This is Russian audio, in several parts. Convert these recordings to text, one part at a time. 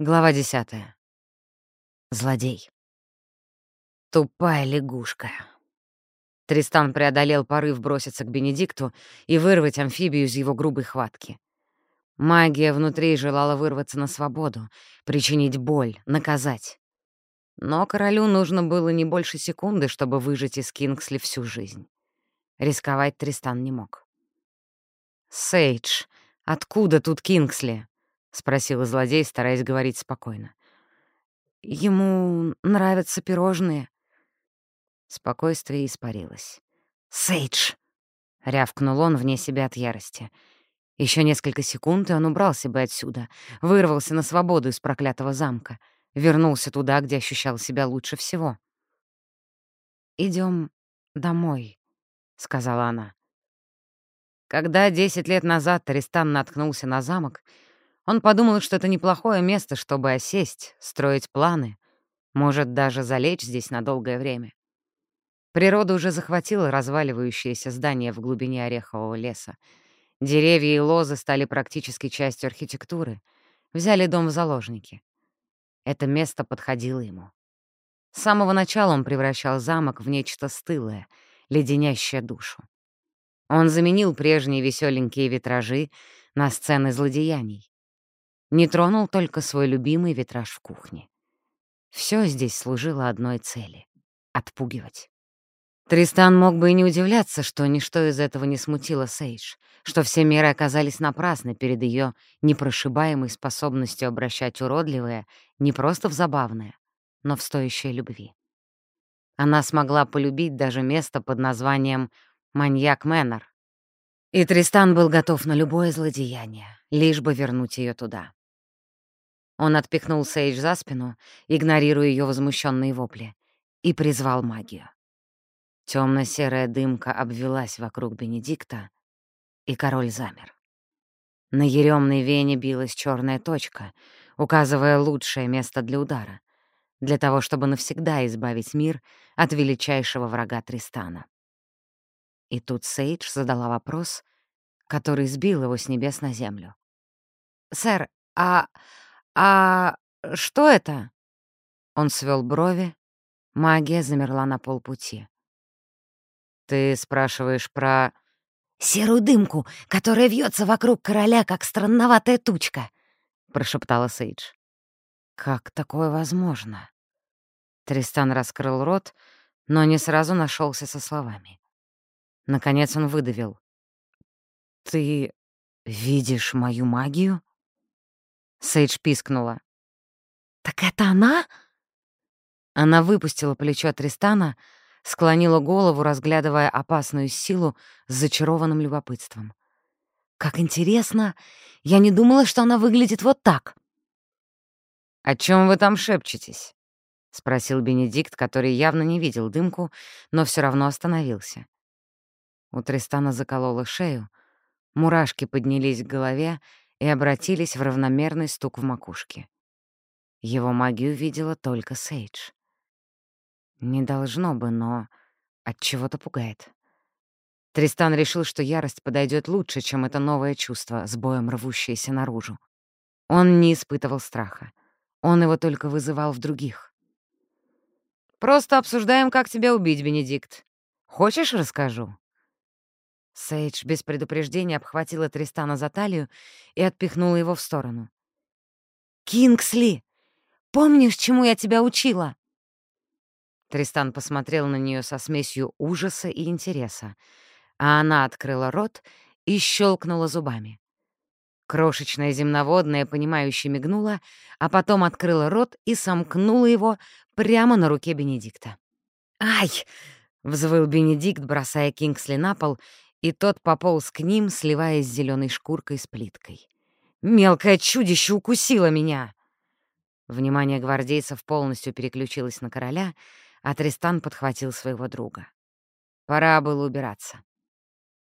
Глава десятая. Злодей. Тупая лягушка. Тристан преодолел порыв броситься к Бенедикту и вырвать амфибию из его грубой хватки. Магия внутри желала вырваться на свободу, причинить боль, наказать. Но королю нужно было не больше секунды, чтобы выжить из Кингсли всю жизнь. Рисковать Тристан не мог. «Сейдж, откуда тут Кингсли?» — спросил злодей, стараясь говорить спокойно. «Ему нравятся пирожные». Спокойствие испарилось. «Сейдж!» — рявкнул он вне себя от ярости. Еще несколько секунд, и он убрался бы отсюда, вырвался на свободу из проклятого замка, вернулся туда, где ощущал себя лучше всего. Идем домой», — сказала она. Когда десять лет назад Таристан наткнулся на замок, он подумал, что это неплохое место, чтобы осесть, строить планы, может, даже залечь здесь на долгое время. Природа уже захватила разваливающееся здание в глубине орехового леса. Деревья и лозы стали практически частью архитектуры, взяли дом в заложники. Это место подходило ему. С самого начала он превращал замок в нечто стылое, леденящее душу. Он заменил прежние веселенькие витражи на сцены злодеяний. Не тронул только свой любимый витраж в кухне. Все здесь служило одной цели — отпугивать. Тристан мог бы и не удивляться, что ничто из этого не смутило Сейдж, что все меры оказались напрасны перед ее непрошибаемой способностью обращать уродливое не просто в забавное, но в стоящее любви. Она смогла полюбить даже место под названием «Маньяк Мэннер». И Тристан был готов на любое злодеяние, лишь бы вернуть ее туда. Он отпихнул Сейдж за спину, игнорируя ее возмущенные вопли, и призвал магию. Темно-серая дымка обвелась вокруг Бенедикта, и король замер. На еремной вене билась черная точка, указывая лучшее место для удара, для того, чтобы навсегда избавить мир от величайшего врага Тристана. И тут Сейдж задала вопрос, который сбил его с небес на землю. «Сэр, а «А что это?» Он свел брови. Магия замерла на полпути. «Ты спрашиваешь про...» «Серую дымку, которая вьется вокруг короля, как странноватая тучка», — прошептала Сейдж. «Как такое возможно?» Тристан раскрыл рот, но не сразу нашелся со словами. Наконец он выдавил. «Ты видишь мою магию?» Сейдж пискнула. «Так это она?» Она выпустила плечо Тристана, склонила голову, разглядывая опасную силу с зачарованным любопытством. «Как интересно! Я не думала, что она выглядит вот так!» «О чем вы там шепчетесь?» — спросил Бенедикт, который явно не видел дымку, но все равно остановился. У Тристана заколола шею, мурашки поднялись к голове, и обратились в равномерный стук в макушке. Его магию видела только Сейдж. Не должно бы, но от чего то пугает. Тристан решил, что ярость подойдет лучше, чем это новое чувство, с боем рвущееся наружу. Он не испытывал страха. Он его только вызывал в других. «Просто обсуждаем, как тебя убить, Бенедикт. Хочешь, расскажу?» Сейдж без предупреждения обхватила Тристана за талию и отпихнула его в сторону. «Кингсли! Помнишь, чему я тебя учила?» Тристан посмотрел на нее со смесью ужаса и интереса, а она открыла рот и щелкнула зубами. Крошечная земноводная, понимающе мигнула, а потом открыла рот и сомкнула его прямо на руке Бенедикта. «Ай!» — взвыл Бенедикт, бросая Кингсли на пол и тот пополз к ним, сливаясь с зеленой шкуркой с плиткой. «Мелкое чудище укусило меня!» Внимание гвардейцев полностью переключилось на короля, а Тристан подхватил своего друга. Пора было убираться.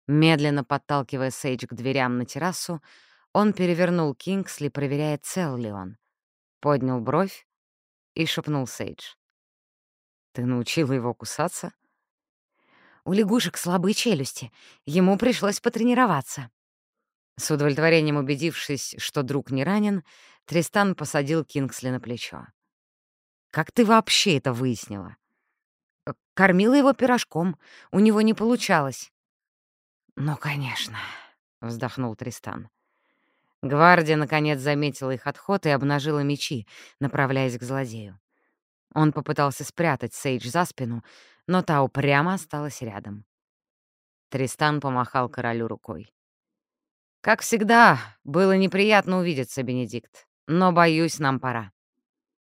Медленно подталкивая Сейдж к дверям на террасу, он перевернул Кингсли, проверяя, цел ли он. Поднял бровь и шепнул Сейдж. «Ты научила его кусаться?» У лягушек слабые челюсти. Ему пришлось потренироваться. С удовлетворением убедившись, что друг не ранен, Тристан посадил Кингсли на плечо. «Как ты вообще это выяснила?» «Э, «Кормила его пирожком. У него не получалось». «Ну, конечно», — вздохнул Тристан. Гвардия, наконец, заметила их отход и обнажила мечи, направляясь к злодею. Он попытался спрятать Сейдж за спину, но та упрямо осталась рядом. Тристан помахал королю рукой. «Как всегда, было неприятно увидеться, Бенедикт, но, боюсь, нам пора».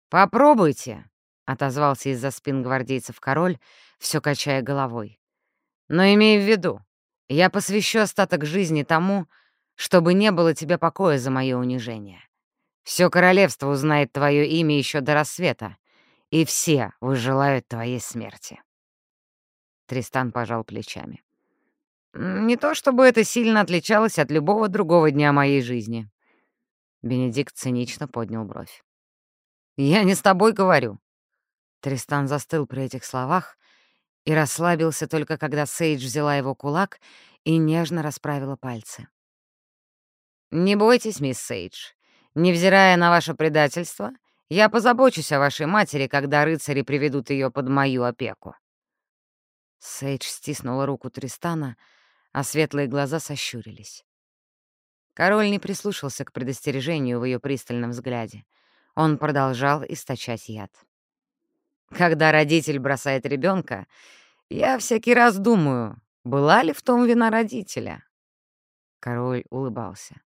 «Попробуйте», — отозвался из-за спин гвардейцев король, все качая головой. «Но имей в виду, я посвящу остаток жизни тому, чтобы не было тебе покоя за мое унижение. Все королевство узнает твое имя еще до рассвета, и все выжелают твоей смерти. Тристан пожал плечами. «Не то чтобы это сильно отличалось от любого другого дня моей жизни». Бенедикт цинично поднял бровь. «Я не с тобой говорю». Тристан застыл при этих словах и расслабился только когда Сейдж взяла его кулак и нежно расправила пальцы. «Не бойтесь, мисс Сейдж. Невзирая на ваше предательство, я позабочусь о вашей матери, когда рыцари приведут ее под мою опеку». Сейдж стиснула руку Тристана, а светлые глаза сощурились. Король не прислушался к предостережению в ее пристальном взгляде. Он продолжал источать яд. «Когда родитель бросает ребенка, я всякий раз думаю, была ли в том вина родителя?» Король улыбался.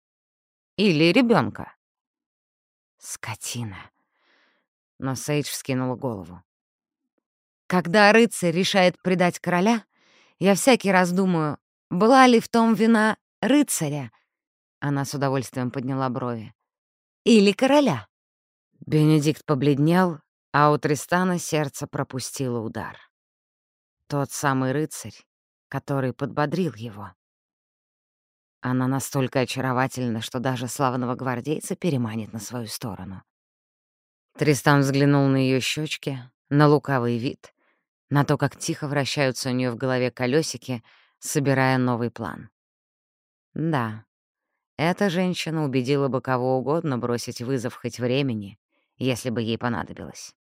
Или ребенка. Скотина. Но Сейдж вскинула голову. Когда рыцарь решает предать короля, я всякий раз думаю, была ли в том вина рыцаря? Она с удовольствием подняла брови. Или короля? Бенедикт побледнел, а у Тристана сердце пропустило удар. Тот самый рыцарь, который подбодрил его. Она настолько очаровательна, что даже славного гвардейца переманит на свою сторону. Тристан взглянул на ее щечки, на лукавый вид, на то, как тихо вращаются у нее в голове колесики, собирая новый план. Да, эта женщина убедила бы кого угодно бросить вызов хоть времени, если бы ей понадобилось.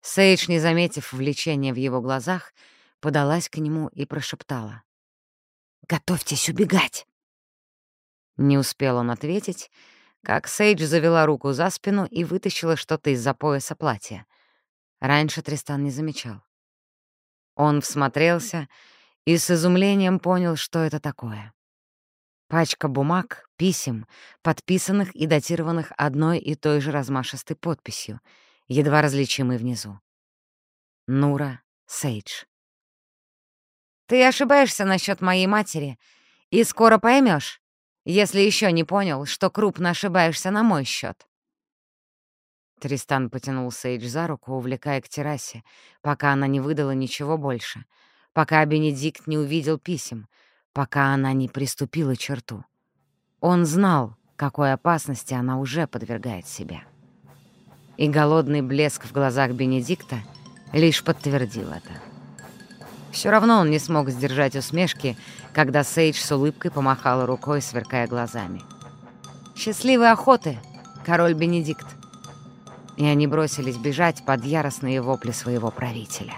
Сейдж, не заметив влечения в его глазах, подалась к нему и прошептала. Готовьтесь убегать!» Не успел он ответить, как Сейдж завела руку за спину и вытащила что-то из-за пояса платья. Раньше Тристан не замечал. Он всмотрелся и с изумлением понял, что это такое. Пачка бумаг, писем, подписанных и датированных одной и той же размашистой подписью, едва различимой внизу. Нура Сейдж. Ты ошибаешься насчет моей матери, и скоро поймешь, если еще не понял, что крупно ошибаешься на мой счет. Тристан потянул Сейдж за руку, увлекая к террасе, пока она не выдала ничего больше, пока Бенедикт не увидел писем, пока она не приступила черту. Он знал, какой опасности она уже подвергает себя. И голодный блеск в глазах Бенедикта лишь подтвердил это. Все равно он не смог сдержать усмешки, когда Сейдж с улыбкой помахала рукой, сверкая глазами. «Счастливой охоты, король Бенедикт!» И они бросились бежать под яростные вопли своего правителя.